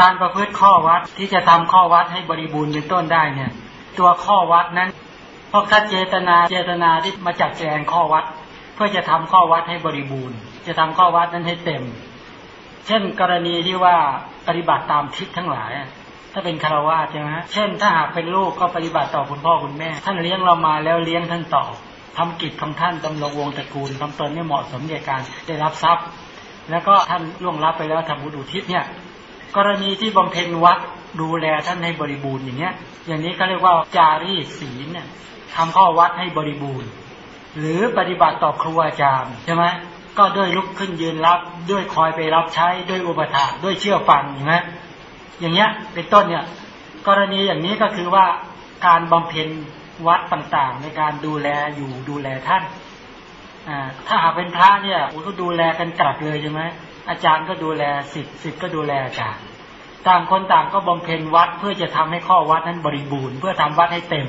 การประพฤติข้อวัดที่จะทำข้อวัดให้บริบูรณ์เป็นต้นได้เนี่ย ตัวข้อวัดนั้นเพราะถ้าเจตนาเจตนาที่มาจัดแจงข้อวัด เพื่อจะทำข้อวัดให้บริบูรณ์ จะทำข้อวัดนั้นให้เต็ม เช่นกรณีที่ว่าปฏิบัติตามทิศทั้งหลายถ้าเป็นคารวะใช่ไหมเช่น ถ้าหากเป็นลูกก็ปฏิบัติต่อคุณพ่อคุณแม่ ท่านเลี้ยงเรามาแล้วเลี้ยงท่านต่อทำกิจของท่านดำรงวงตระกูลทำตนให้เหมาะสมในการได้รับทรัพย์ แล้วก็ท่านล่วงรับไปแล้วทำบุญอุทิศเนี่ย กรณีที่บำเพ็ญวัดดูแลท่านให้บริบูรณ์อย่างเนี้ย อย่างนี้ก็เรียกว่าจารีศีลเนี่ยทำข้อวัดให้บริบูรณ์ หรือปฏิบัติต่อครูอาจารย์ใช่ไหมก็ด้วยลุกขึ้นยืนรับด้วยคอยไปรับใช้ด้วยอุปถากด้วยเชื่อฟังอย่างนี้อย่างเงี้ยเป็นต้นเนี่ย กรณีอย่างนี้ก็คือว่าการบำเพ็ญวัดต่างๆ ในการดูแลอยู่ดูแลท่านถ้าหากเป็นพระเนี่ยก็ดูแลกันกลับเลยใช่ไหม อาจารย์ก็ดูแลสิทธิ์สิทธิ์ก็ดูแลอาจารย์ ต่างคนต่างก็บำเพ็ญวัดเพื่อจะทำให้ข้อวัดนั้นบริบูรณ์ เพื่อทำวัดให้เต็ม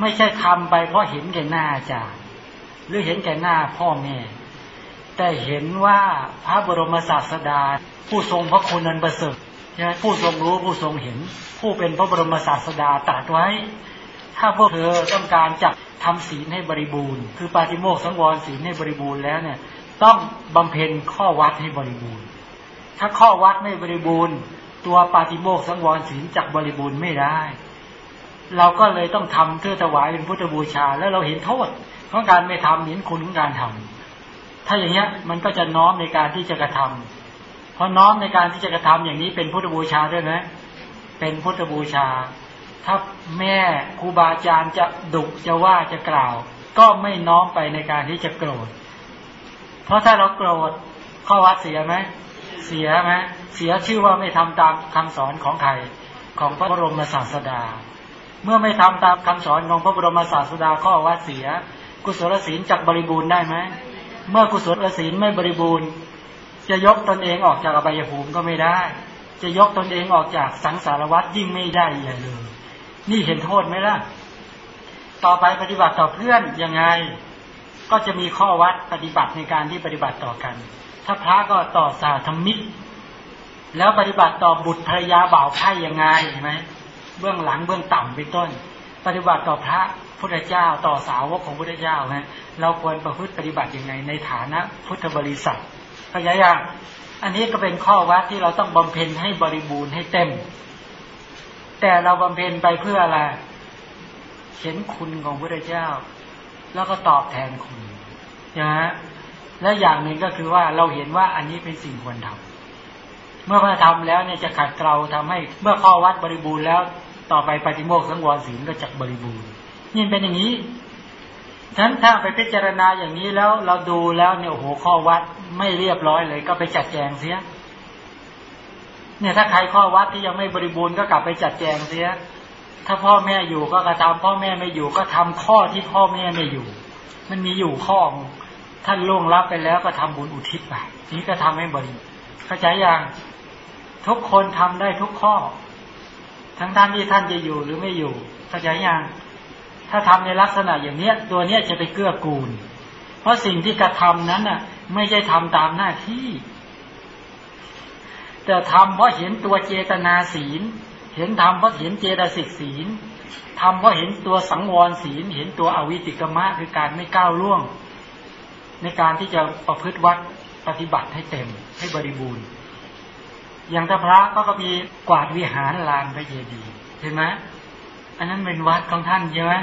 ไม่ใช่ทำไปเพราะเห็นแก่หน้าอาจารย์ หรือเห็นแก่หน้าพ่อแม่ แต่เห็นว่าพระบรมศาสดา ผู้ทรงพระคุณนันประเสริฐใช่ไหมผู้ทรงรู้ผู้ทรงเห็น ผู้เป็นพระบรมศาสดาตรัสไว้ ถ้าพวกเธอต้องการจับทำศีลให้บริบูรณ์ คือปาฏิโมกสังวรศีลให้บริบูรณ์แล้วเนี่ย ต้องบำเพ็ญข้อวัดให้บริบูรณ์ ถ้าข้อวัดไม่บริบูรณ์ ตัวปาฏิโมกสังวรศีลจักบริบูรณ์ไม่ได้ เราก็เลยต้องทำเพื่อถวายเป็นพุทธบูชา แล้วเราเห็นโทษของการไม่ทำเห็นคุณของการทำถ้าอย่างเงี้ยมันก็จะน้อมในการที่จะกระทำเพราะน้อมในการที่จะกระทำอย่างนี้เป็นพุทธบูชาด้วยไหมเป็นพุทธบูชา ถ้าแม่ครูบาอาจารย์จะดุจะว่าจะกล่าว ก็ไม่น้อมไปในการที่จะโกรธ เพราะถ้าเราโกรธข้อวัดเสียไหมเสียไหมเสียชื่อว่าไม่ทำตามคำสอนของใครของพระบรมศาสดา เมื่อไม่ทำตามคำสอนของพระบรมศาสดาข้อวัดเสีย กุศลศีลจักบริบูรณ์ได้ไหมเมื่อกุศลศีลไม่บริบูรณ์ จะยกตนเองออกจากอบายภูมิก็ไม่ได้ จะยกตนเองออกจากสังสารวัฏยิ่งไม่ได้ใหญ่เลยนี่เห็นโทษไหมล่ะ ต่อไปปฏิบัติต่อเพื่อนยังไง ก็จะมีข้อวัดปฏิบัติในการที่ปฏิบัติต่อกัน ถ้าพระก็ต่อสาธมิตรแล้วปฏิบัติต่อบุตรภรรยาบ่าวไพ่ยังไงเห็นไหมเบื้องหลังเบื้องต่ำเป็นต้น ปฏิบัติต่อพระพุทธเจ้าต่อสาวกของพุทธเจ้านะเราควรประพฤติปฏิบัติยังไงในฐานะพุทธบริษัทพยายามอันนี้ก็เป็นข้อวัดที่เราต้องบำเพ็ญให้บริบูรณ์ให้เต็ม แต่เราบำเพ็ญไปเพื่ออะไรเห็นคุณของพระเจ้า แล้วก็ตอบแทนคุณนะฮะและอย่างหนึ่งก็คือว่าเราเห็นว่าอันนี้เป็นสิ่งควรทำเมื่อพระทำแล้วเนี่ยจะขัดเกลาทำให้เมื่อข้อวัดบริบูรณ์แล้วต่อไปปฏิโมกสังวรศีลก็จะบริบูรณ์นี่เป็นอย่างนี้ฉะนั้นถ้าไปพิจารณาอย่างนี้แล้วเราดูแล้วเนี่ยโอ้โหข้อวัดไม่เรียบร้อยเลย ก็ไปจัดแจงเสีย เนี่ยถ้าใครข้อวัดที่ยังไม่บริบูรณ์ก็กลับไปจัดแจงเสีย ถ้าพ่อแม่อยู่ก็กระทำพ่อแม่ไม่อยู่ก็ทำข้อที่พ่อแม่ไม่อยู่ มันมีอยู่ข้อท่านล่วงรับไปแล้วก็ทำบุญอุทิศไปนี้ก็ทำให้บริเข้าใจยังทุกคนทำได้ทุกข้อ ทั้งท่านที่ท่านจะอยู่หรือไม่อยู่เข้าใจยังถ้าทำในลักษณะอย่างเนี้ย ตัวเนี้ยจะไปเกื้อกูล เพราะสิ่งที่กระทำนั้นน่ะ ไม่ใช่ทำตามหน้าที่ แต่ทำเพราะเห็นตัวเจตนาศีล เห็นทำเพราะเห็นเจตสิกศีลทำเพราะเห็นตัวสังวรศีล เห็นตัวอวิติกมะคือการไม่ก้าวล่วง ในการที่จะประพฤติวัดปฏิบัติให้เต็มให้บริบูรณ์ อย่างถ้าพระก็ก็มีกวาดวิหารลานพระเยดีเห็นไหมอันนั้นเป็นวัดของท่านใช่ไหม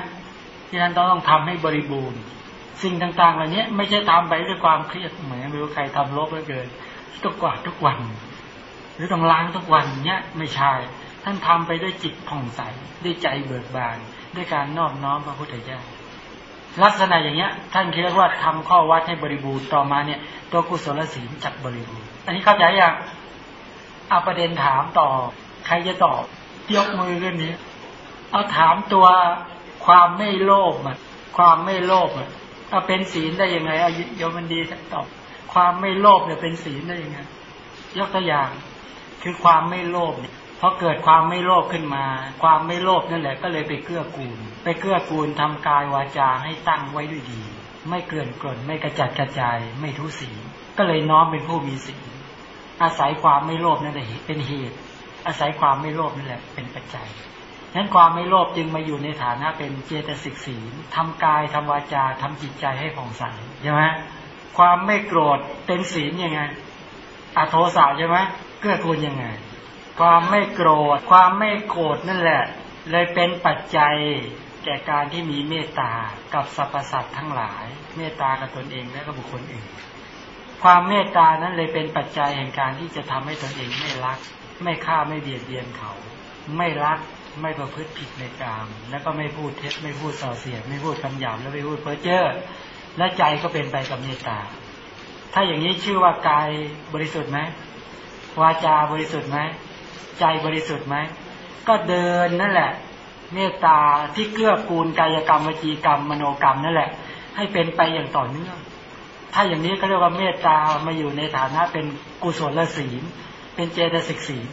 ที่ท่านต้องทำให้บริบูรณ์ สิ่งต่างๆเหล่านี้ไม่ใช่ทำไปด้วยความเครียดเหมือนไม่รู้ใครทำลบเหลือเกินต้องกวาดทุกวัน หรือต้องล้างทุกวันเนี้ยไม่ใช่ ท่านทำไปด้วยจิตผ่องใสด้วยใจเบิกบาน ด้วยการนอบน้อมพระพุทธเจ้าลักษณะอย่างเงี้ย ท่านคิดว่าทำข้อวัดให้บริบูรณ์ต่อมาเนี่ย ตัวกุศลศีลจักบริบูรณ์อันนี้เข้าใจยังเอาประเด็นถามต่อ ใครจะตอบยกมือขึ้นนี้เอาถามตัวความไม่โลภอะความไม่โลภอะเอาเป็นศีลได้ยังไงอายุโยมันดีตอบ ความไม่โลภเนี่ยเป็นศีลได้ยังไงยกตัวอย่าง คือความไม่โลภเพราะเกิดความไม่โลภขึ้นมา ความไม่โลภนั่นแหละก็เลยไปเกื้อกูล ไปเกื้อกูลทำกายวาจาให้ตั้งไว้ด้วยดี ไม่เกลื่อนกล่นไม่กระจัดกระจาย ไม่ทุศีก็เลยน้อมเป็นผู้มีศีลอาศัยความไม่โลภนั่นแหละเป็นเหตุ อาศัยความไม่โลภนี่นแหละเป็นปัจจัยนั้นความไม่โลภจึงมาอยู่ในฐานะเป็นเจตสิกศีลทำกายทำวาจาทำจิตใจให้ผ่องใสใช่ไหมความไม่โกรธเป็นศีลยังไงอโทสะใช่ไหมเกื้อกูลยังไง ความไม่โกรธ ความไม่โกรธนั่นแหละ เลยเป็นปัจจัยแก่การที่มีเมตตากับสรรพสัตว์ทั้งหลาย เมตตากับตนเองและกับบุคคลอื่น ความเมตตานั้นเลยเป็นปัจจัยแห่งการที่จะทำให้ตนเองไม่รัก ไม่ฆ่าไม่เบียดเบียนเขา ไม่รักไม่ประพฤติผิดในกาม แล้วก็ไม่พูดเท็จไม่พูดส่อเสียดไม่พูดคำหยาบแล้วไม่พูดเพ้อเจ้อและใจก็เป็นไปกับเมตตา ถ้าอย่างนี้ชื่อว่ากายบริสุทธิ์ไหมวาจาบริสุทธิ์ไหม ใจบริสุทธิ์ไหม ก็เดินนั่นแหละ เมตตาที่เกื้อกูลกายกรรมวจีกรรมมโนกรรมนั่นแหละ ให้เป็นไปอย่างต่อเนื่อง ถ้าอย่างนี้ก็เรียกว่าเมตตามาอยู่ในฐานะเป็นกุศลศีลเป็นเจตสิกศีล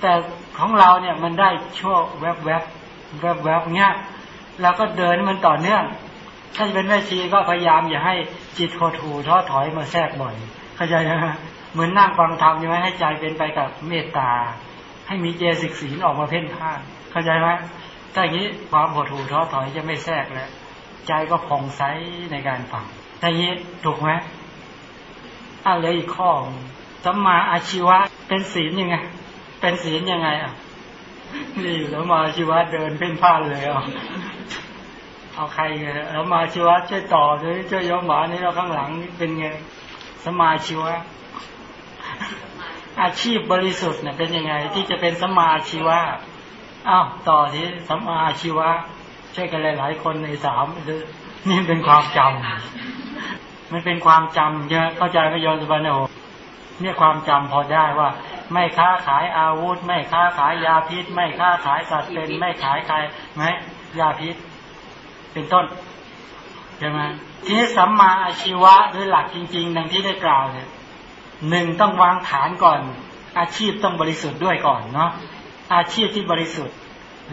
แต่ของเราเนี่ยมันได้ชั่วแวบแวบแวบแวบเงี้ยเราก็เดินมันต่อเนื่อง ถ้าจะเป็นแม่ชีก็พยายามอย่าให้จิตโคถูท้อถอยมาแทรกบ่อย เข้าใจนะ เหมือนนั่งฟังธรรมใช่ไหมให้ใจเป็นไปกับเมตตา ให้มีเจสิกศีลออกมาเพ่นพ่าน เข้าใจไหมถ้าอย่างนี้ความหดหู่ท้อถอยจะไม่แทรกแล้ว ใจก็ผ่องใสในการฟังถ้าอย่างนี้ถูกไหมอะเลยอีกข้อสัมมาอาชีวะเป็นศีลยังไง เป็นศีลยังไงอะนี่แล้วมาชีวะเดินเพ่นพ่านเลยอะเอาใครไงแล้วมาชีวะช่วยต่อเลยช่วยยกหมานี่เราข้างหลังเป็นไงสมาชีวะ อาชีพบริสุทธิ์เนี่ยเป็นยังไง ที่จะเป็นสมาชีวะอ้าวต่อที่สมาชีวะช่วยกันหลายๆคนในสามนี่เป็นความจำมันเป็นความจำเยอะเข้าใจไหมโยนสุบรรณโหเนี่ยความจำพอได้ว่า ไม่ค้าขายอาวุธ ไม่ค้าขายยาพิษ ไม่ค้าขายสัตว์เป็น ไม่ขายใครไหมยาพิษ เป็นต้นใช่ไหมทีนี้สัมมาอาชีวะโดยหลักจริง ๆ ดังที่ได้กล่าวเนี่ย หนึ่งต้องวางฐานก่อน อาชีพต้องบริสุทธิ์ด้วยก่อนเนาะอาชีพที่บริสุทธิ์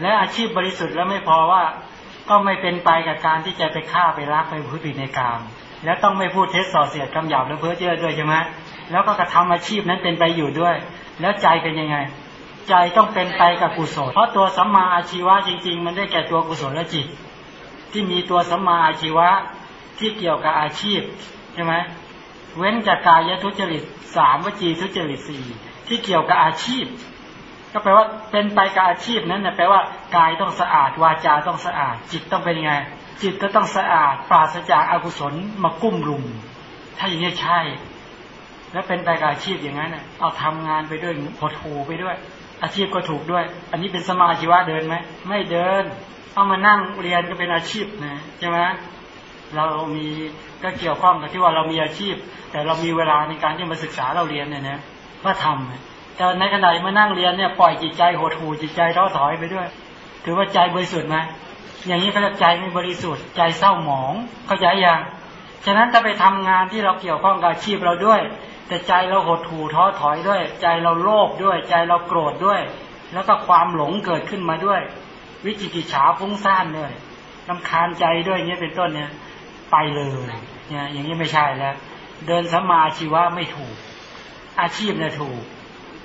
และอาชีพบริสุทธิ์แล้วไม่พอว่าก็ไม่เป็นไปกับการที่จะไปฆ่าไปรักไปพูดผิดในกามแล้วต้องไม่พูดเท็จส่อเสียดคำหยาบและเพ้อเจ้อด้วยใช่ไหมแล้วก็กระทำอาชีพนั้นเป็นไปอยู่ด้วย แล้วใจเป็นยังไง ใจต้องเป็นไปกับกุศล เพราะตัวสัมมาอาชีวะจริง ๆ มันได้แก่ตัวกุศลและจิต ที่มีตัวสัมมาอาชีวะที่เกี่ยวกับอาชีพใช่ไหม เว้นจากกายทุจริตสามวจีทุจริตสี่ที่เกี่ยวกับอาชีพ ก็แปลว่าเป็นไปกับอาชีพนั้นนะแปลว่ากายต้องสะอาดวาจาต้องสะอาด จิตต้องเป็นยังไง จิตก็ต้องสะอาดปราศจากอากุศลมากุ้มรุม ถ้าอย่างนี้ใช่ แล้วเป็นไปกับอาชีพอย่างนั้นเอาทำงานไปด้วยหดหูไปด้วย อาชีพก็ถูกด้วย อันนี้เป็นสมาชีวะเดินไหมไม่เดิน เอามานั่งเรียนก็เป็นอาชีพนะใช่ไหม เรามีก็เกี่ยวข้องกับที่ว่าเรามีอาชีพ แต่เรามีเวลาในการที่มาศึกษาเราเรียนเนี่ยนะว่าทำแต่ในขณะมานั่งเรียนเนี่ยปล่อยจิตใจหดหูจิตใจท้อถอยไปด้วย ถือว่าใจบริสุทธิ์ไหมอย่างนี้เขาจะใจไม่บริสุทธิ์ใจเศร้าหมองเข้าใจยังฉะนั้นถ้าไปทำงานที่เราเกี่ยวข้องกับอาชีพเราด้วย แต่ใจเราหดหู่ท้อถอยด้วย ใจเราโลภด้วย ใจเราโกรธด้วย แล้วก็ความหลงเกิดขึ้นมาด้วย วิจิกิจฉาฟุ้งซ่านเลยลำคาญใจด้วยเงี้ยเป็นต้นเนี่ย ไปเลยเนี่ยอย่างนี้ไม่ใช่แล้ว เดินสมาชีวะไม่ถูก อาชีพเนี่ยถูก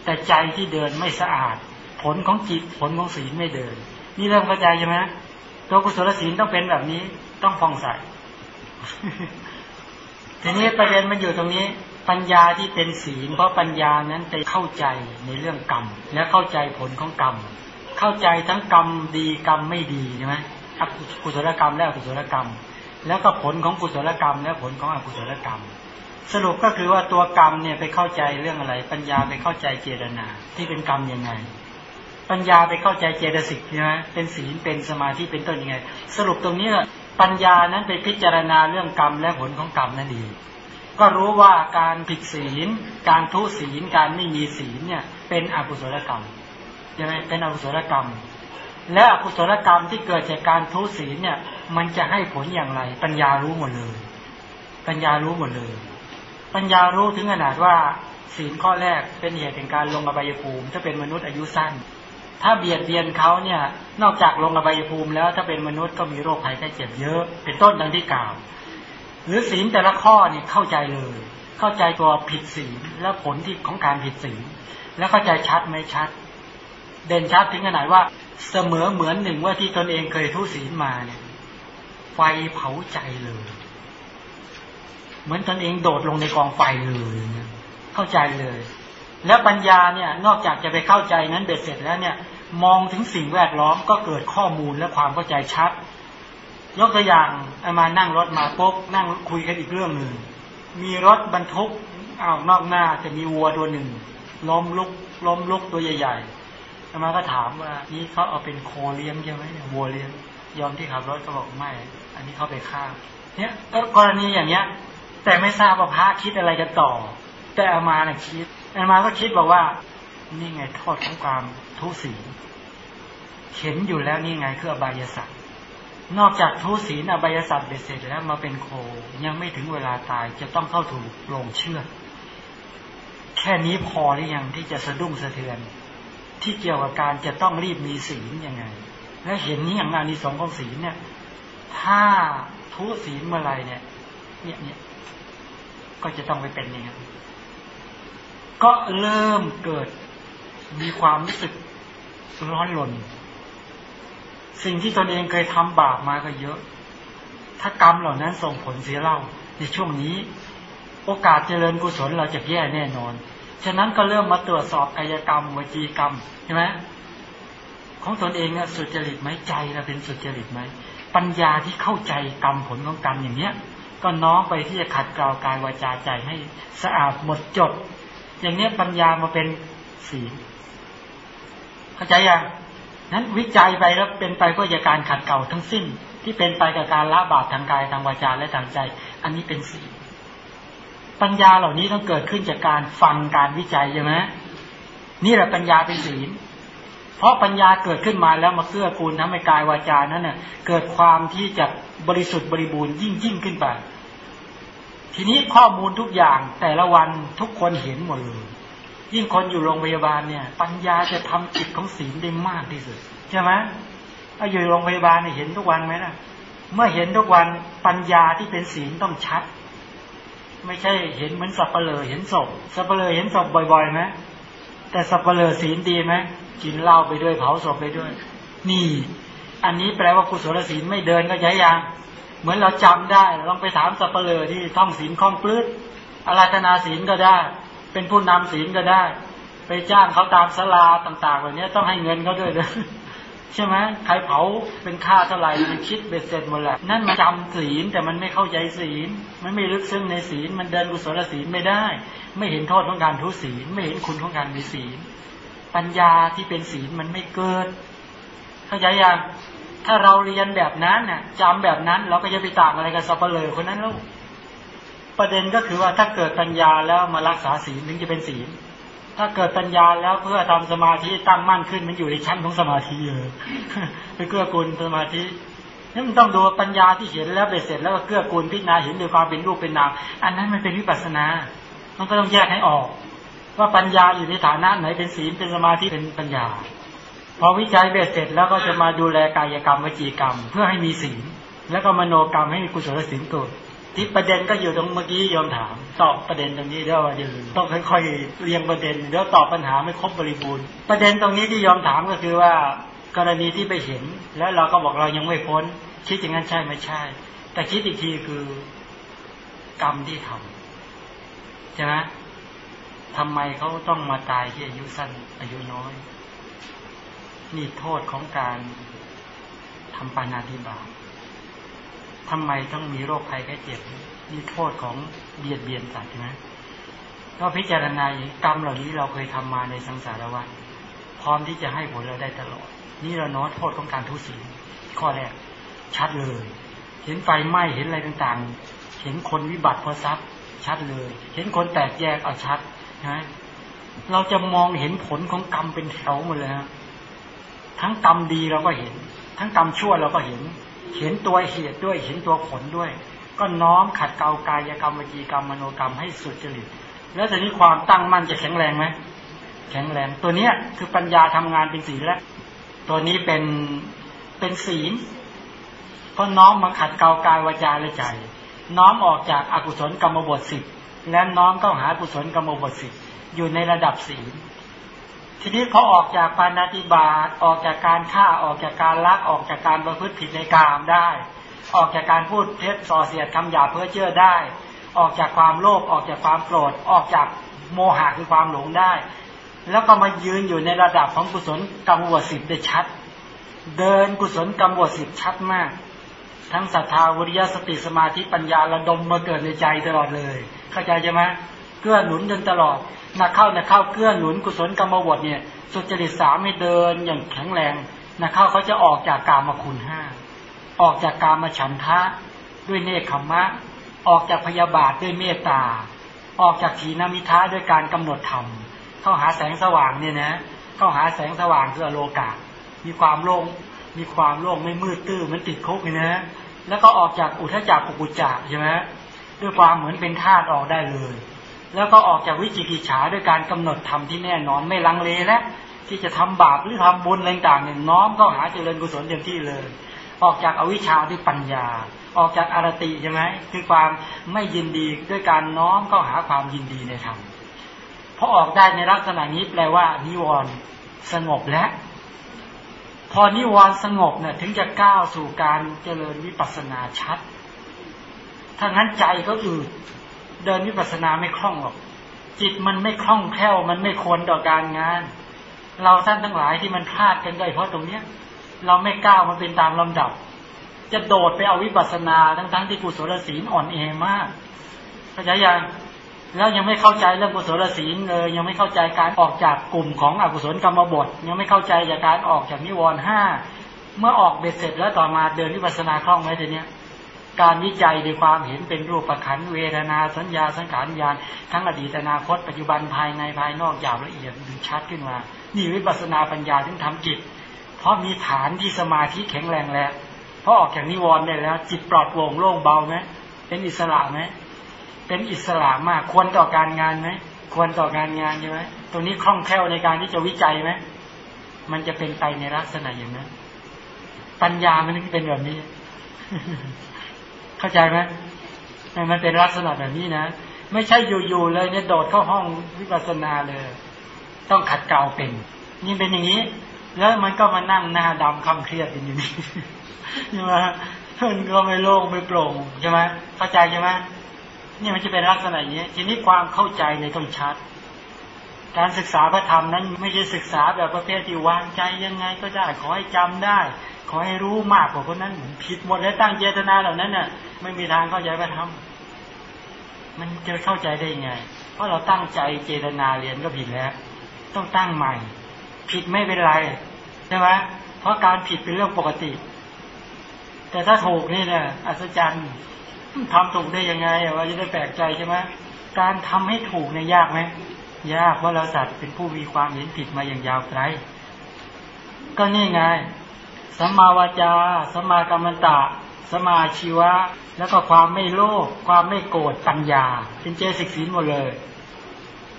แต่ใจที่เดินไม่สะอาด ผลของจิตผลของศีลไม่เดิน นี่เริ่มเข้าใจใช่ไหมตัวกุศลศีลต้องเป็นแบบนี้ต้องฟองใสทีนี้ประเด็นมันอยู่ตรงนี้ ปัญญาที่เป็นศีล เพราะปัญญานั้นไปเข้าใจในเรื่องกรรม และเข้าใจผลของกรรม เข้าใจทั้งกรรมดีกรรมไม่ดีใช่ไหมกุศลกรรมและอกุศลกรรม แล้วก็ผลของกุศลกรรม และผลของอกุศลกรรม สรุปก็คือว่าตัวกรรมเนี่ยไปเข้าใจเรื่องอะไร ปัญญาไปเข้าใจเจตนา ที่เป็นกรรมยังไง ปัญญาไปเข้าใจเจตสิกใช่ไหมเป็นศีลเป็นสมาธิเป็นต้นยังไง สรุปตรงนี้ปัญญานั้นไปพิจารณาเรื่องกรรมและผลของกรรมนั่นเองก็รู้ว่าการผิดศีล การทุศีล การไม่มีศีลเนี่ย เป็นอกุศลกรรมใช่ไหมเป็นอกุศลกรรม และอกุศลกรรมที่เกิดจากการทุศีลเนี่ย มันจะให้ผลอย่างไร ปัญญารู้หมดเลย ปัญญารู้หมดเลย ปัญญารู้ถึงขนาดว่าศีลข้อแรกเป็นเหตุแห่งการลงอบายภูมิ ถ้าเป็นมนุษย์อายุสั้น ถ้าเบียดเบียนเขาเนี่ย นอกจากลงอบายภูมิแล้วถ้าเป็นมนุษย์ก็มีโรคภัยไข้เจ็บเยอะ เป็นต้นดังที่กล่าว หรือศีลแต่ละข้อนี่เข้าใจเลย เข้าใจตัวผิดศีลและผลที่ของการผิดศีลแล้วเข้าใจชัดไหมชัด เด่นชัดถึงขนาดว่า เสมอเหมือนหนึ่งว่าที่ตนเองเคยทุศีลมาเนี่ย ไฟเผาใจเลย เหมือนตนเองโดดลงในกองไฟเลยเข้าใจเลย แล้วปัญญาเนี่ย นอกจากจะไปเข้าใจนั้นเบ็ดเสร็จแล้วเนี่ย มองถึงสิ่งแวดล้อมก็เกิดข้อมูลและความเข้าใจชัด ยกตัวอย่างอามานั่งรถมาปุ๊บนั่งคุยกันอีกเรื่องหนึ่งมีรถบรรทุกอ้าวนอกหน้าจะมีวัวตัวหนึ่งล้มลุกล้มลุกตัวใหญ่ๆ อามาก็ถามว่า นี่เขาเอาเป็นโคเลี้ยงใช่ไหมวัวเลี้ยง ยอมที่ขับรถก็บอกไม่ อันนี้เขาไปฆ่า เนี่ยกรณีอย่างเนี้ย แต่ไม่ทราบว่าพระคิดอะไรกันต่อ แต่อามาเนี่ยคิดอามาก็คิดบอกว่า นี่ไงโทษของความทุศีเข็นอยู่แล้วนี่ไงคืออบายสัตว์นอกจากทุศีลอบายสัตว์เบ็ดเสร็จแล้วมาเป็นโค ยังไม่ถึงเวลาตายจะต้องเข้าถูกลงเชื่อแค่นี้พอหรือยังที่จะสะดุ้งสะเทือน ที่เกี่ยวกับการจะต้องรีบมีศีลยังไง และเห็นนี้อย่างอานิสงส์ของศีลเนี่ย ถ้าทุศีลเมื่อไรเนี่ย เนี่ยเนี่ยก็จะต้องไปเป็นอย่างนี้ก็เริ่มเกิดมีความรู้สึกร้อนรนสิ่งที่ตนเองเคยทำบาปมาก็เยอะ ถ้ากรรมเหล่านั้นส่งผลเสียเล่าในช่วงนี้ โอกาสเจริญกุศลเราจะแย่แน่นอน ฉะนั้นก็เริ่มมาตรวจสอบกายกรรมวจีกรรมใช่ไหมของตนเองอะสุจริตไหมใจเราเป็นสุจริตไหมปัญญาที่เข้าใจกรรมผลของกรรมอย่างเนี้ย ก็น้อมไปที่จะขัดเกลากายวาจาใจให้สะอาดหมดจด อย่างเนี้ยปัญญามาเป็นศีลเข้าใจยังนั้นวิจัยไปแล้วเป็นไปเพื่อจะการขัดเกลาทั้งสิ้น ที่เป็นไปกับการละบาปทางกายทางวาจาและทางใจ อันนี้เป็นศีล ปัญญาเหล่านี้ต้องเกิดขึ้นจากการฟังการวิจัยใช่ไหมนี่แหละปัญญาเป็นศีล เพราะปัญญาเกิดขึ้นมาแล้วมาเกื้อกูลทำให้กายวาจานั้นเน่ะ เกิดความที่จะบริสุทธิ์บริบูรณ์ยิ่งยิ่งขึ้นไป ทีนี้ข้อมูลทุกอย่างแต่ละวันทุกคนเห็นหมดเลยยิ่งคนอยู่โรงพยาบาลเนี่ย ปัญญาจะทำจิตของศีลได้มากที่สุดใช่ไหมถ้าอยู่โรงพยาบาลเนี่ยเห็นทุกวันไหมล่ะ เมื่อเห็นทุกวันปัญญาที่เป็นศีลต้องชัด ไม่ใช่เห็นเหมือนสับเปลือเห็นศพสับเปลือเห็นศพบ่อยๆไหมแต่สับเปลือศีลดีไหมกินเหล้าไปด้วยเผาศพไปด้วย นี่ อันนี้แปลว่ากุศลศีลไม่เดินก็ใช้ยังเหมือนเราจำได้เราต้องไปถามสับเปลือที่ท่องศีลคล่องปลื้ดอาราธนาศีลก็ได้ เป็นผู้นำศีลก็ได้ ไปจ้างเขาตามสลาต่างๆแบบนี้ต้องให้เงินเขาด้วยเลย ใช่ไหมใครเผาเป็นค่าเท่าไหร่มันคิดเบ็ดเสร็จหมดแหละนั่นมันจำศีลแต่มันไม่เข้าใจศีล มันไม่ลึกซึ้งในศีล มันเดินกุศลศีลไม่ได้ ไม่เห็นโทษของการทุศีล ไม่เห็นคุณของการมีศีล ปัญญาที่เป็นศีลมันไม่เกิด เข้าใจยังถ้าเราเรียนแบบนั้นน่ะจำแบบนั้นเราก็จะไปต่างอะไรกับสัปเหร่อคนนั้นแล้วประเด็นก็คือว่าถ้าเกิดปัญญาแล้วมารักษาศีลถึงจะเป็นศีล ถ้าเกิดปัญญาแล้วเพื่อทำสมาธิตั้งมั่นขึ้นมันอยู่ในชั้นของสมาธิเลยไปเกื้อกูลสมาธินี่มันต้องดูปัญญาที่เห็นแล้วเบ็ดเสร็จแล้วก็เกื้อกูลพิจารณาเห็นโดยความเป็นรูปเป็นนามอันนั้นมันเป็นวิปัสนา มันก็ต้องแยกให้ออก ว่าปัญญาอยู่ในฐานะไหนเป็นศีลเป็นสมาธิเป็นปัญญา พอวิจัยเบ็ดเสร็จแล้วก็จะมาดูแลกายกรรมวจีกรรม เพื่อให้มีศีลแล้วก็มโนกรรมให้มีกุศลศีลเกิด ที่ประเด็นก็อยู่ตรงเมื่อกี้ยอมถาม ตอบประเด็นตรงนี้เดี๋ยวอย่าลืมต้องค่อยๆเรียงประเด็นเดี๋ยวตอบปัญหาไม่ครบบริบูรณ์ ประเด็นตรงนี้ที่ยอมถามก็คือว่ากรณีที่ไปเห็น แล้วเราก็บอกเรายังไม่พ้น คิดอย่างนั้นใช่ไม่ใช่ แต่คิดอีกทีคือกรรมที่ทำใช่ไหมทำไมเขาต้องมาตายที่อายุสั้นอายุน้อย นี่โทษของการทำปานาธิบาต ทำไมต้องมีโรคภัยแค่เจ็บนี่โทษของเบียดเบียนสัตว์นะก็พิจารณาอย่างกรรมเหล่านี้เราเคยทำมาในสังสารวัฏพร้อมที่จะให้ผลเราได้ตลอด นี่เราเนาะโทษของการทุศีลข้อแรก ชัดเลย เห็นไฟไหม้เห็นอะไรต่างๆ เห็นคนวิบัติพอทรัพย์ชัดเลย เห็นคนแตกแยกเอาชัดนะเราจะมองเห็นผลของกรรมเป็นแถวหมดเลยฮะทั้งกรรมดีเราก็เห็น ทั้งกรรมชั่วเราก็เห็น เห็นตัวเหตุด้วยเห็นตัวผลด้วย ก็น้อมขัดเกลากายกรรมวิจีกรรมมโนกรรมให้สุดจริตแล้วทีนี้ความตั้งมั่นจะแข็งแรงไหมแข็งแรงตัวเนี้ยคือปัญญาทำงานเป็นศีลแล้วตัวนี้เป็นเป็นศีลก็น้อมมาขัดเกลากายวาจาและใจ น้อมออกจากอากุศลกรรมบทสิบและน้อมเข้าหากุศลกรรมบทสิอยู่ในระดับศีล ทีนี้พอออกจากปานาติบาตออกจากการฆ่าออกจากการลักออกจากการประพฤติผิดในกามได้ ออกจากการพูดเท็จส่อเสียดคำหยาเพื่อเชื่อได้ ออกจากความโลภออกจากความโกรธออกจากโมหะคือความหลงได้ แล้วก็มายืนอยู่ในระดับของกุศลกรรมบทสิบได้ชัด เดินกุศลกรรมบทสิบชัดมาก ทั้งศรัทธาวิริยสติสมาธิปัญญาระดมมาเกิดในใจตลอดเลย เข้าใจใช่ไหม เกื้อหนุนจนตลอดนักเข้านักเข้าเกื้อหนุนกุศลกรรมบทเนี่ยสุจริตสามไม่เดินอย่างแข็งแรงนักเข้าเขาจะออกจากกามคุณห้าออกจากกามฉันทะด้วยเนคขมะ ออกจากพยาบาทด้วยเมตตา ออกจากถีนมิทะด้วยการกำหนดธรรมเข้าหาแสงสว่างเนี่ยนะเข้าหาแสงสว่างคืออโลกามีความโล่งมีความโล่งไม่มืดตื้อมันติดคุกเลยนะแล้วก็ออกจากอุทจักกุกุจักใช่ไหมด้วยความเหมือนเป็นธาตุออกได้เลย แล้วก็ออกจากวิจิกิจฉาด้วยการกำหนดธรรมที่แน่นอนไม่ลังเลและที่จะทำบาปหรือทำบุญอะไรต่างเนี่ยน้อมก็หาเจริญกุศลเต็มที่เลย ออกจากอวิชชาด้วยปัญญา ออกจากอารติใช่ไหมคือความไม่ยินดีด้วยการน้อมก็หาความยินดีในธรรมพอออกได้ในลักษณะนี้แปลว่านิวรณ์สงบแล้วพอนิวรณ์สงบเนี่ยถึงจะก้าวสู่การเจริญวิปัสสนาชัด ถ้างั้นใจก็อืด เดินวิปัสสนาไม่คล่องหรอก จิตมันไม่คล่องแคล่วมันไม่ควรต่อการงาน เราท่านทั้งหลายที่มันพลาดกันได้เพราะตรงเนี้ย เราไม่ก้าวมันเป็นตามลำดับ จะโดดไปเอาวิปัสสนาทั้งทั้งที่กุศลศีลอ่อนเอมากเข้าใจยังแล้วยังไม่เข้าใจเรื่องกุศลศีลเลยยังไม่เข้าใจการออกจากกลุ่มของอกุศลกรรมบทยังไม่เข้าใจจากการออกจากนิวรณ์ห้าเมื่อออกเบ็ดเสร็จแล้วต่อมาเดินวิปัสสนาคล่องไหมทีเนี้ย การวิจัยในความเห็นเป็นรูปประคันเวทนาสัญญาสังขารญาณทั้งอดีตอนาคตปัจจุบันภายในภายนอกอย่าวละเอียดดูชัดขึ้นมา นี่วิปัสนาปัญญาถึงทำจิต เพราะมีฐานที่สมาธิแข็งแรงแล้วเพราะออกจากนิวรณ์ได้แล้ว จิตปลอดโปร่งโล่งเบาไหมเป็นอิสระไหมเป็นอิสระมากควรต่อการงานไหมควรต่อการงานใช่ไหมตรงนี้คล่องแคล่วในการที่จะวิจัยไหมมันจะเป็นไปในลักษณะอย่างนั้นปัญญามันถึงเป็นแบบนี้ เข้าใจไหมมันเป็นลักษณะแบบนี้นะ ไม่ใช่อยู่ๆเลยเนี่ยโดดเข้าห้องวิปัสสนาเลย ต้องขัดเกลาเป็น นี่เป็นอย่างนี้ แล้วมันก็มานั่งหน้าดำคำเครียดอย่างนี้ใช่ไหมมันก็ไม่โล่งไม่โปร่งใช่ไหมเข้าใจใช่ไหมนี่มันจะเป็นลักษณะอย่างนี้ ทีนี้ความเข้าใจในต้องชัด การศึกษาพระธรรมนั้น ไม่ใช่ศึกษาแบบประเภทที่วางใจยังไงก็ได้ ขอให้จำได้ ขอให้รู้มากกว่าคนนั้นผิดหมดแล้วตั้งเจตนาเหล่านั้นน่ะ ไม่มีทางเข้าใจพระธรรมมันจะเข้าใจได้ยังไง เพราะเราตั้งใจเจตนาเรียนก็ผิดแล้ว ต้องตั้งใหม่ ผิดไม่เป็นไรใช่ไหมเพราะการผิดเป็นเรื่องปกติ แต่ถ้าถูกนี่เนี่ยอัศจรรย์ทำถูกได้ยังไงว่าจะได้แปลกใจใช่ไหมการทำให้ถูกเนี่ยยากไหมยากเพราะเราสัตว์เป็นผู้มีความเห็นผิดมาอย่างยาวไกลก็นี่ไง สัมมาวาจาสัมมากรรมตะสัมมาชีวะ แล้วก็ความไม่โลภความไม่โกรธปัญญา เป็นเจสิกศีลหมดเลย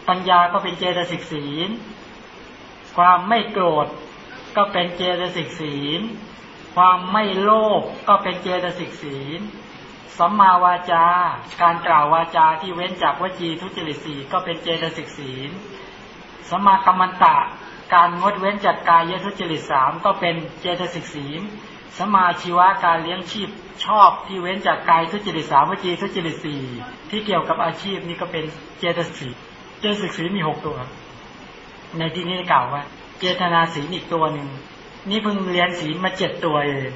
ปัญญาก็เป็นเจตสิกศีล ความไม่โกรธก็เป็นเจตสิกศีล ความไม่โลภก็เป็นเจตสิกศีลสัมมาวาจาการกล่าววาจาที่เว้นจากวจีทุจริตสีก็เป็นเจตสิกศีลสัมมากรรมตะ การงดเว้นจากกายทุจริตสามก็เป็นเจตสิกศีลสมาชีวะการเลี้ยงชีพชอบที่เว้นจากกายทุจริตสามวจีทุจริตสี่ที่เกี่ยวกับอาชีพนี่ก็เป็นเจตสิกเจตสิกศีลมีหกตัว ในที่นี้กล่าวว่า เจตนาศีลอีกตัวหนึ่งนี่เพิ่งเรียนศีลมาเจ็ดตัวเอง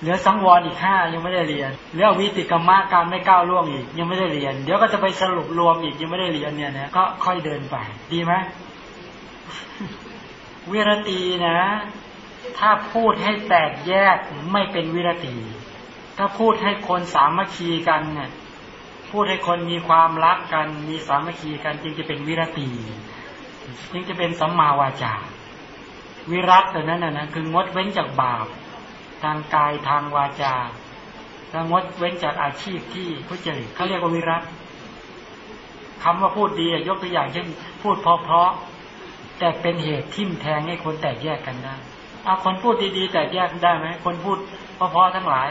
เหลือสังวรอีกห้ายังไม่ได้เรียนเหลือวิติกรรมะการไม่ก้าวล่วงอีก ยังไม่ได้เรียน เดี๋ยวก็จะไปสรุปรวมอีกยังไม่ได้เรียนเนี่ยนะก็ค่อยเดินไป ดีไหม วิรตีนะ ถ้าพูดให้แตกแยกไม่เป็นวิรตีถ้าพูดให้คนสามัคคีกันเนี่ยพูดให้คนมีความรักกัน มีสามัคคีกันจึงจะเป็นวิรตีจึงจะเป็นสัมมาวาจาวิรัตตัวนั้นนะนะคืองดเว้นจากบาป ทางกายทางวาจาแล้วงดเว้นจากอาชีพที่ผู้เจริญเขาเรียกว่าวิรัตคำว่าพูดดียกตัวอย่างเช่นพูดเพราะ แต่เป็นเหตุทิ่มแทงให้คนแตกแยกกันได้เอาคนพูดดีๆแตกแยกได้ไหมคนพูดเพราะๆทั้งหลาย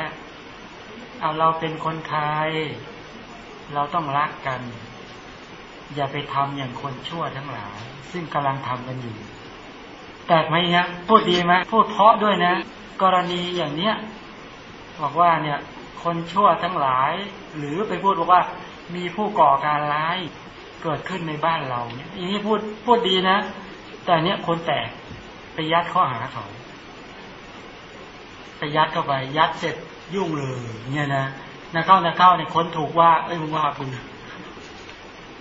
เอาเราเป็นคนไทยเราต้องรักกัน อย่าไปทำอย่างคนชั่วทั้งหลาย ซึ่งกำลังทำกันอยู่ แต่ไหมเนี่ยพูดดีไหมพูดเพราะด้วยนะ กรณีอย่างเนี้ยบอกว่าเนี่ย คนชั่วทั้งหลาย หรือไปพูดบอกว่า มีผู้ก่อการร้ายเกิดขึ้นในบ้านเราเนี่ยอย่างนี้พูดพูดดีนะ แต่เนี้ยคนแตกไปยัดข้อหาเขาไปยัดเข้าไป ยัดเสร็จยุ่งเลยเนี่ยนะนักเข้านักเข้าเนี่ยคนถูกว่า เอ้ยมึงว่าคุณ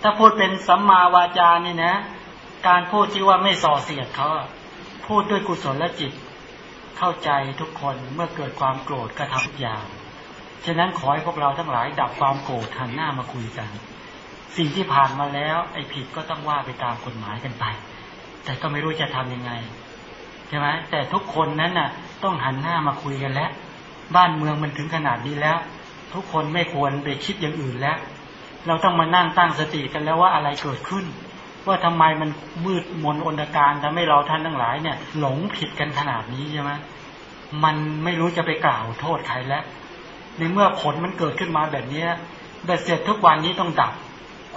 ถ้าพูดเป็นสัมมาวาจานี่นะ การพูดที่ว่าไม่ส่อเสียดเขาพูดด้วยกุศลและจิต เข้าใจทุกคนเมื่อเกิดความโกรธกระทำทุกอย่างฉะนั้นขอให้พวกเราทั้งหลายดับความโกรธหันหน้ามาคุยกัน สิ่งที่ผ่านมาแล้ว ไอ้ผิดก็ต้องว่าไปตามกฎหมายกันไป แต่ก็ไม่รู้จะทํำยังไงใช่ไหมแต่ทุกคนนั้นน่ะ ต้องหันหน้ามาคุยกันแล้ว บ้านเมืองมันถึงขนาดนี้แล้ว ทุกคนไม่ควรไปคิดอย่างอื่นแล้ว เราต้องมานั่งตั้งสติกันแล้วว่าอะไรเกิดขึ้น ว่าทำไมมันมืดมนอนตการทำให้เราท่านทั้งหลายเนี่ย หลงผิดกันขนาดนี้ใช่ไหมมันไม่รู้จะไปกล่าวโทษใครแล้วในเมื่อผลมันเกิดขึ้นมาแบบนี้เบ็ดเสร็จทุกวันนี้ต้องดับ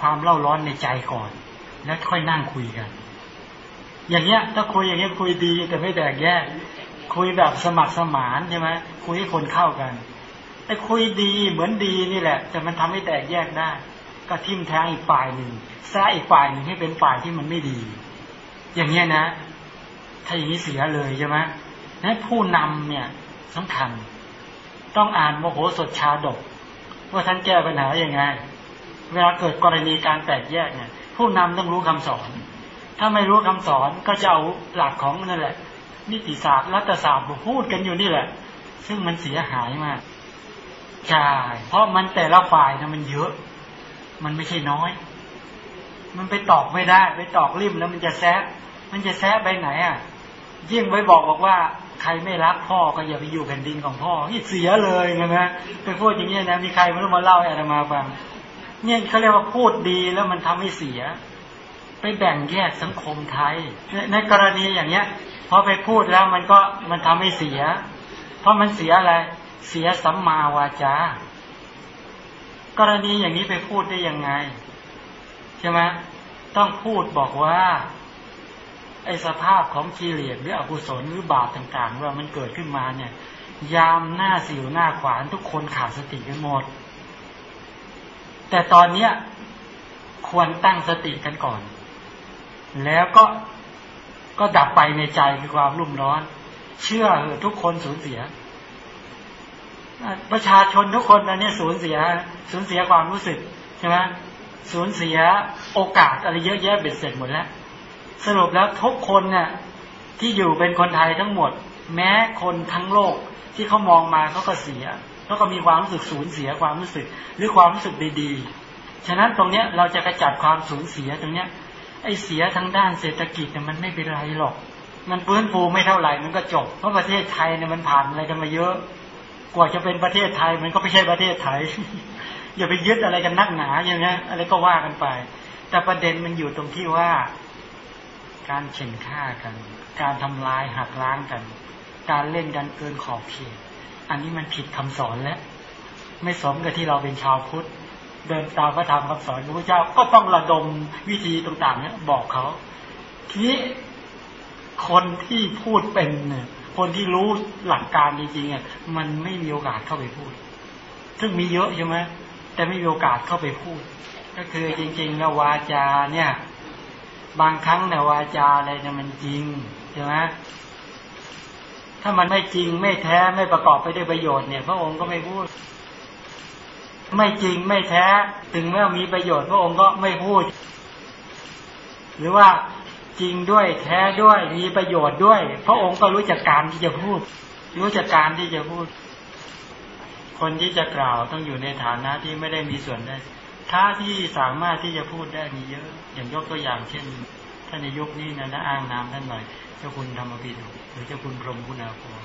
ความเล่าร้อนในใจก่อน แล้วค่อยนั่งคุยกัน อย่างเงี้ย ถ้าคุยอย่างเงี้ยคุยดีแต่ไม่แตกแยก คุยแบบสมัครสมานใช่ไหมคุยให้คนเข้ากันไอ้คุยดีเหมือนดีนี่แหละ แต่มันทำให้แตกแยกได้ ก็ทิมแทงอีกฝ่ายหนึ่งแซ่อีกฝ่ายหนึ่งให้เป็นฝ่ายที่มันไม่ดี อย่างเงี้ยนะ ถ้าอย่างนี้เสียเลยใช่ไหมนั้นผู้นำเนี่ยสำคัญ ต้องอ่านโมโหสดชาดก ว่าท่านแก้ปัญหาอย่างไง เวลาเกิดกรณีการแตกแยกเนี่ย ผู้นำต้องรู้คำสอน ถ้าไม่รู้คำสอนก็จะเอาหลักของนั่นแหละ นิติศาสตร์รัฐศาสตร์พูดกันอยู่นี่แหละ ซึ่งมันเสียหายมากใช่เพราะมันแต่ละฝ่ายนะมันเยอะ มันไม่ใช่น้อย มันไปตอกไม่ได้ ไปตอกริมแล้วมันจะแซะมันจะแซะไปไหนอะ ยิ่งไว้บอกบอกว่า ใครไม่รักพ่อก็อย่าไปอยู่แผ่นดินของพ่อที่เสียเลยนะนะไปพูดอย่างนี้นะมีใครมามาเล่าให้อาตมาฟังเนี่ยเขาเรียกว่าพูดดีแล้วมันทำให้เสีย แบ่งแยกสังคมไทย ในกรณีอย่างเนี้ยพอไปพูดแล้วมันก็มันทำให้เสีย เพราะมันเสียอะไร เสียสัมมาวาจา กรณีอย่างนี้ไปพูดได้ยังไงใช่ไหมต้องพูดบอกว่าไอสภาพของกิเลสหรืออกุศลหรือบาปต่างๆว่ามันเกิดขึ้นมาเนี่ย ยามหน้าสิวหน้าขวานทุกคนขาดสติกันหมด แต่ตอนเนี้ยควรตั้งสติกันก่อน แล้วก็ก็ดับไปในใจคือความรุ่มร้อน เชื่อเออทุกคนสูญเสีย ประชาชนทุกคนอันนี้สูญเสีย สูญเสียความรู้สึกใช่ไหมสูญเสียโอกาสอะไรเยอะแยะเบ็ดเสร็จหมดแล้ว สรุปแล้วทุกคนเนี่ยที่อยู่เป็นคนไทยทั้งหมด แม้คนทั้งโลกที่เขามองมาเขาก็เสียเขาก็มีความรู้สึกสูญเสียความรู้สึก หรือความรู้สึกดีๆ ฉะนั้นตรงเนี้ยเราจะกระจัดความสูญเสียตรงเนี้ย ไอ้เสียทางด้านเศรษฐกิจเนี่ยมันไม่เป็นไรหรอก มันฟื้นฟูไม่เท่าไหร่มันก็จบ เพราะประเทศไทยเนี่ยมันผ่านอะไรกันมาเยอะ กว่าจะเป็นประเทศไทยมันก็ไม่ใช่ประเทศไทย อย่าไปยึดอะไรกันนักหนาอย่างเงี้ยอะไรก็ว่ากันไป แต่ประเด็นมันอยู่ตรงที่ว่า การเข็นฆ่ากัน การทำลายหักล้างกัน การเล่นกันเกินขอบเขต อันนี้มันผิดคำสอนแล้ว ไม่สมกับที่เราเป็นชาวพุทธ เดินตามพระธรรมคำสอนของพระเจ้าก็ต้องระดมวิธีต่างๆ เนี่ยบอกเขาทีนี้คนที่พูดเป็นเนี่ยคนที่รู้หลักการจริงๆอะมันไม่มีโอกาสเข้าไปพูด ซึ่งมีเยอะใช่ไหมแต่ไม่มีโอกาสเข้าไปพูด ก็คือจริงๆแล้วาจาเนี่ย บางครั้งนี่ยวาจาอะไรเนี่ยมันจริงใช่ไหมถ้ามันไม่จริงไม่แท้ไม่ประกอบไปด้วยประโยชน์เนี่ย พระองค์ก็ไม่พูด ไม่จริงไม่แท้ ถึงแม้มีประโยชน์พระองค์ก็ไม่พูด หรือว่าจริงด้วยแท้ด้วยมีประโยชน์ด้วย พระองค์ก็รู้จักการที่จะพูด รู้จักการที่จะพูด คนที่จะกล่าวต้องอยู่ในฐานะที่ไม่ได้มีส่วนได้ถ้าที่สามารถที่จะพูดได้มีเยอะ อย่างยกตัวอย่างเช่นท่านในยุคนี้นะนะอ้างนามท่านหน่อย เจ้าคุณธรรมปิฎกหรือเจ้าคุณพรหมคุณอาภร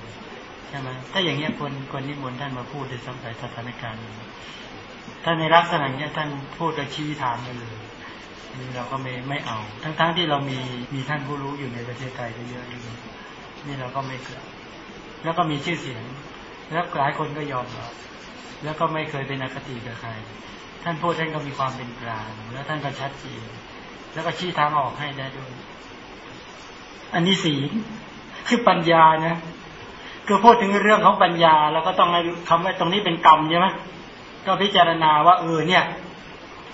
ใช่ไหมถ้าอย่างเงี้ยคนคนนิมนต์ท่านมาพูดในสัมผัสสถานการณ์ ถ้าในลักษณะนี้ท่านพูดกับชี้ทางกันเลยนี่เราก็ไม่ไม่เอา ทั้งๆทที่เรามีมีท่านผู้รู้อยู่ในประเทศไทยเยอะอยู่นี่เราก็ไม่เกิดแล้วก็มีชื่อเสียง แล้วหลายคนก็ยอมรับแล้วก็ไม่เคยเป็นอคติกับใคร ท่านพูดท่านก็มีความเป็นกลาง แล้วท่านก็ชัดเจนแล้วก็ชี้ทางออกให้ได้ด้วยอันนี้ศีลคือปัญญานะคือพูดถึงเรื่องของปัญญาเราก็ต้องให้คำว่าตรงนี้เป็นกรรมใช่ไหม ก็พิจารณาว่าเออเนี่ย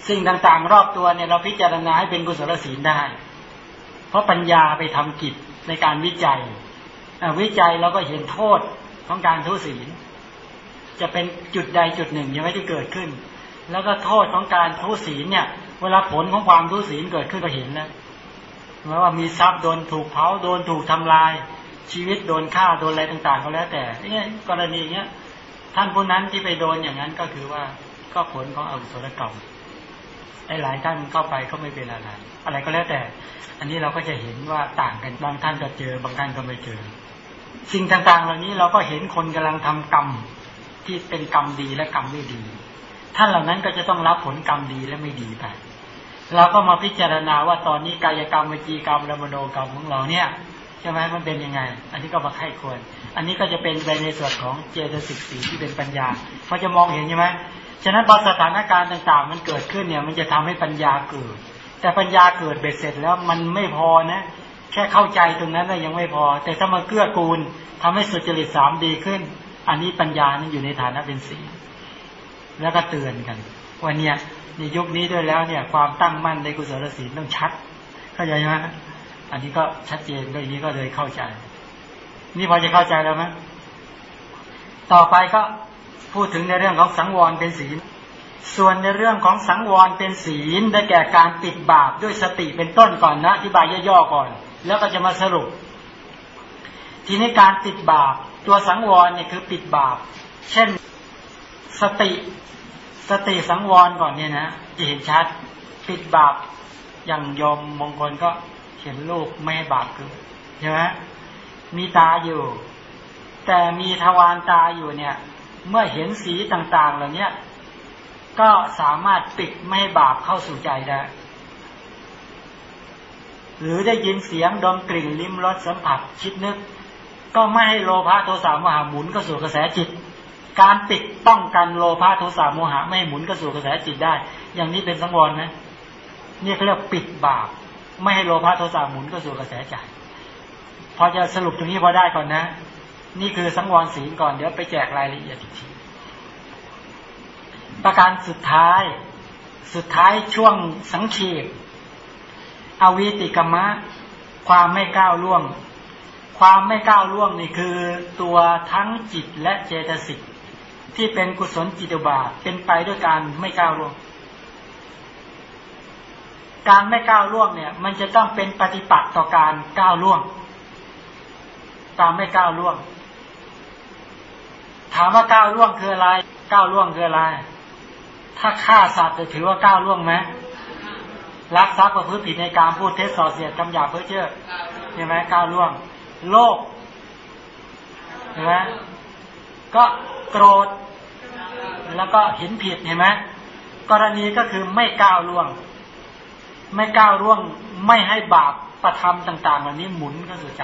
สิ่งต่างๆ รอบตัวเนี่ยเราพิจารณาให้เป็นกุศลศีลได้ เพราะปัญญาไปทำกิจในการวิจัยวิจัยเราก็เห็นโทษของการทุศีล จะเป็นจุดใดจุดหนึ่งยังไม่ได้เกิดขึ้น แล้วก็โทษของการทุศีลเนี่ย เวลาผลของความทุศีลเกิดขึ้นก็เห็นแล้วแม้ว่ามีทรัพย์โดนถูกเผาโดนถูกทำลาย ชีวิตโดนฆ่าโดนอะไรต่าง ๆ ก็แล้วแต่เนี่ยกรณีเนี้ย ท่านผู้นั้นที่ไปโดนอย่างนั้นก็คือว่าก็ผลของอกุศลกรรมไอ้หลายท่านเข้าไปก็ไม่เป็นอะไรอะไรก็แล้วแต่ อันนี้เราก็จะเห็นว่าต่างกันบางท่านก็เจอบางท่านก็ไม่เจอ สิ่งต่างๆ เหล่านี้เราก็เห็นคนกำลังทำกรรมที่เป็นกรรมดีและกรรมไม่ดี ท่านเหล่านั้นก็จะต้องรับผลกรรมดีและไม่ดีไปเราก็มาพิจารณาว่าตอนนี้กายกรรมวิจีกรรมและมโนกรรมของเราเนี่ย ใช่ไหมมันเป็นยังไง อันนี้ก็มาไข้ควร อันนี้ก็จะเป็นไปในส่วนของเจตสิกสีที่เป็นปัญญาเพอจะมองเห็นใช่ไหมฉะนั้นพอสถานการณ์ต่างๆ มันเกิดขึ้นเนี่ย มันจะทำให้ปัญญาเกิด แต่ปัญญาเกิดเบ็ดเสร็จแล้วมันไม่พอนะ แค่เข้าใจตรงนั้นยังไม่พอ แต่ถ้ามาเกื้อกูลทำให้สุจริตสามดีขึ้น อันนี้ปัญญานั้นอยู่ในฐานะเป็นสีแล้วก็เตือนกันว่าเนี่ยในยุคนี้ด้วยแล้วเนี่ย ความตั้งมั่นในกุศลศีลต้องชัด เข้าใจไหม อันนี้ก็ชัดเจนก็อย่างนี้ก็เลยเข้าใจ นี่พอจะเข้าใจแล้วไหมต่อไปก็พูดถึงในเรื่องของสังวรเป็นศีล ส่วนในเรื่องของสังวรเป็นศีลได้แก่การปิดบาปด้วยสติเป็นต้นก่อนนะอธิบายย่อๆก่อน แล้วก็จะมาสรุป ทีนี้การปิดบาป ตัวสังวรเนี่ยคือปิดบาป เช่นสติสติสังวรก่อนเนี่ยนะจะเห็นชัด ปิดบาปอย่างยอมมงคลก็ เห็นลูกไม่บาปเกิดใช่ไหมมีตาอยู่ แต่มีทวารตาอยู่เนี่ย เมื่อเห็นสีต่างๆเหล่านี้ก็สามารถปิดไม่บาปเข้าสู่ใจได้ หรือได้ยินเสียงดมกลิ่นลิ้มรสสัมผัสคิดนึก ก็ไม่ให้โลภะโทสะโมหาหมุนก็สู่กระแสจิต การปิดป้องกันโลภะโทสะโมหะไม่ให้หมุนกระสู่กระแสจิตได้ อย่างนี้เป็นสังวรไหมนี่เขาเรียกปิดบาป ไม่ให้โลภะโทสะหมุนกระสู่กระแสใจพอจะสรุปตรงนี้พอได้ก่อนนะ นี่คือสังวรศีลก่อนเดี๋ยวไปแจกรายละเอียดอีกทีประการสุดท้ายสุดท้ายช่วงสังเขปอวิติกรรมะ ความไม่ก้าวล่วง ความไม่ก้าวล่วงนี่คือตัวทั้งจิตและเจตสิกที่เป็นกุศลจิตบาเป็นไปด้วยการไม่ก้าวล่วง การไม่ก้าวล่วงเนี่ย มันจะต้องเป็นปฏิปักษ์ต่อการก้าวล่วง ตามไม่ก้าวล่วง ถามว่าก้าวล่วงคืออะไรก้าวล่วงคืออะไร ถ้าฆ่าสัตว์จะถือว่าก้าวล่วงไหมรักทรัพย์ประพฤติผิดในการพูดเท็จส่อเสียดคำหยาบเพื่อเชื่อใช่ไหมก้าวล่วง โลกใช่ไหมก็โกรธ แล้วก็เห็นผิดเห็นไหมกรณีก็คือไม่ก้าวล่วง ไม่ก้าวร่วงไม่ให้บาปประทำต่าง ๆ เหล่านี้หมุนเข้าสู่ใจ